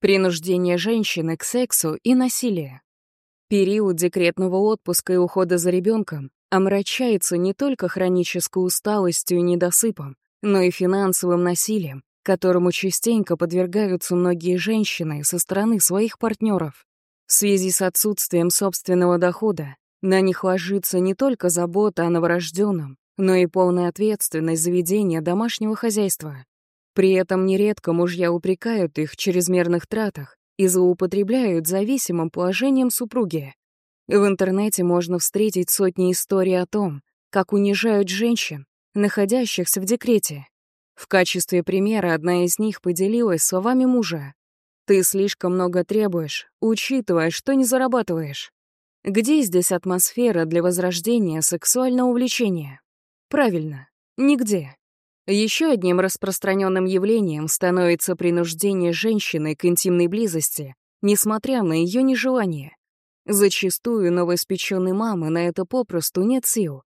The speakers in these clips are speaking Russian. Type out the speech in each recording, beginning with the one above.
Принуждение женщины к сексу и насилие. Период декретного отпуска и ухода за ребенком омрачается не только хронической усталостью и недосыпом, но и финансовым насилием, которому частенько подвергаются многие женщины со стороны своих партнеров. В связи с отсутствием собственного дохода на них ложится не только забота о новорожденном, но и полная ответственность за ведение домашнего хозяйства. При этом нередко мужья упрекают их в чрезмерных тратах и злоупотребляют зависимым положением супруги. В интернете можно встретить сотни историй о том, как унижают женщин, находящихся в декрете. В качестве примера одна из них поделилась словами мужа. «Ты слишком много требуешь, учитывая, что не зарабатываешь. Где здесь атмосфера для возрождения сексуального увлечения? Правильно, нигде. Еще одним распространенным явлением становится принуждение женщины к интимной близости, несмотря на ее нежелание. Зачастую новоиспеченной мамы на это попросту нет сил.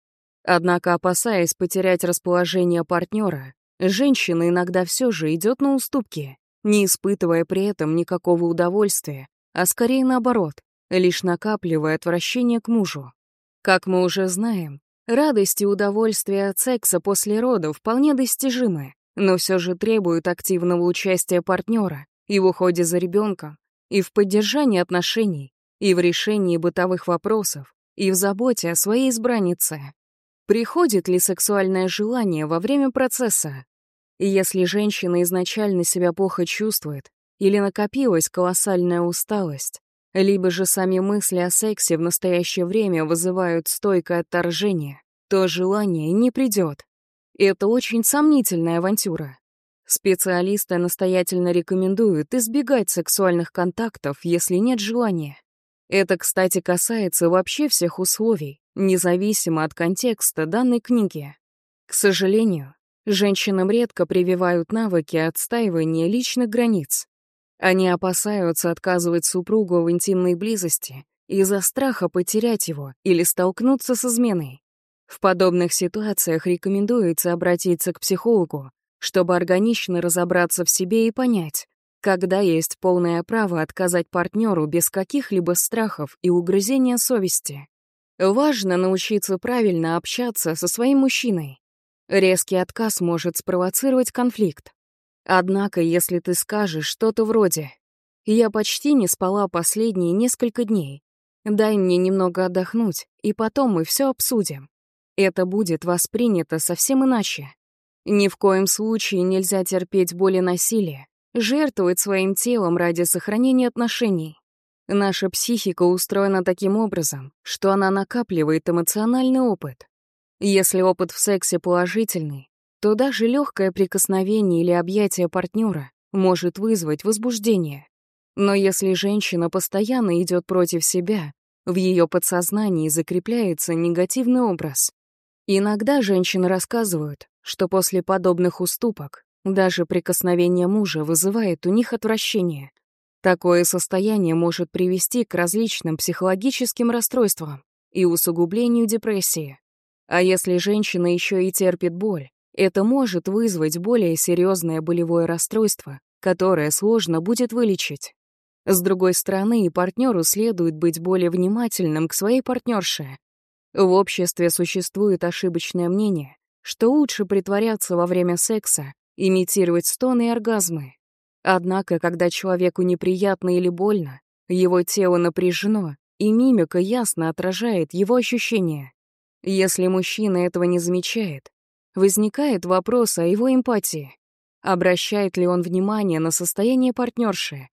Однако, опасаясь потерять расположение партнера, женщина иногда все же идет на уступки, не испытывая при этом никакого удовольствия, а скорее наоборот, лишь накапливая отвращение к мужу. Как мы уже знаем, радость и удовольствие от секса после родов вполне достижимы, но все же требуют активного участия партнера и в уходе за ребенком, и в поддержании отношений, и в решении бытовых вопросов, и в заботе о своей избраннице. Приходит ли сексуальное желание во время процесса? Если женщина изначально себя плохо чувствует или накопилась колоссальная усталость, либо же сами мысли о сексе в настоящее время вызывают стойкое отторжение, то желание не придет. Это очень сомнительная авантюра. Специалисты настоятельно рекомендуют избегать сексуальных контактов, если нет желания. Это, кстати, касается вообще всех условий, независимо от контекста данной книги. К сожалению, женщинам редко прививают навыки отстаивания личных границ. Они опасаются отказывать супругу в интимной близости из-за страха потерять его или столкнуться с изменой. В подобных ситуациях рекомендуется обратиться к психологу, чтобы органично разобраться в себе и понять, когда есть полное право отказать партнеру без каких-либо страхов и угрызения совести. Важно научиться правильно общаться со своим мужчиной. Резкий отказ может спровоцировать конфликт. Однако, если ты скажешь что-то вроде «Я почти не спала последние несколько дней. Дай мне немного отдохнуть, и потом мы все обсудим». Это будет воспринято совсем иначе. Ни в коем случае нельзя терпеть боли насилия, жертвовать своим телом ради сохранения отношений. Наша психика устроена таким образом, что она накапливает эмоциональный опыт. Если опыт в сексе положительный, то даже легкое прикосновение или объятие партнера может вызвать возбуждение. Но если женщина постоянно идет против себя, в ее подсознании закрепляется негативный образ. Иногда женщины рассказывают, что после подобных уступок даже прикосновение мужа вызывает у них отвращение. Такое состояние может привести к различным психологическим расстройствам и усугублению депрессии. А если женщина еще и терпит боль, это может вызвать более серьезное болевое расстройство, которое сложно будет вылечить. С другой стороны, партнеру следует быть более внимательным к своей партнерше. В обществе существует ошибочное мнение, что лучше притворяться во время секса, имитировать стоны и оргазмы. Однако, когда человеку неприятно или больно, его тело напряжено, и мимика ясно отражает его ощущения. Если мужчина этого не замечает, возникает вопрос о его эмпатии. Обращает ли он внимание на состояние партнерши?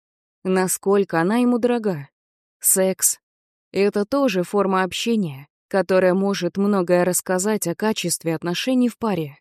Насколько она ему дорога? Секс — это тоже форма общения, которая может многое рассказать о качестве отношений в паре.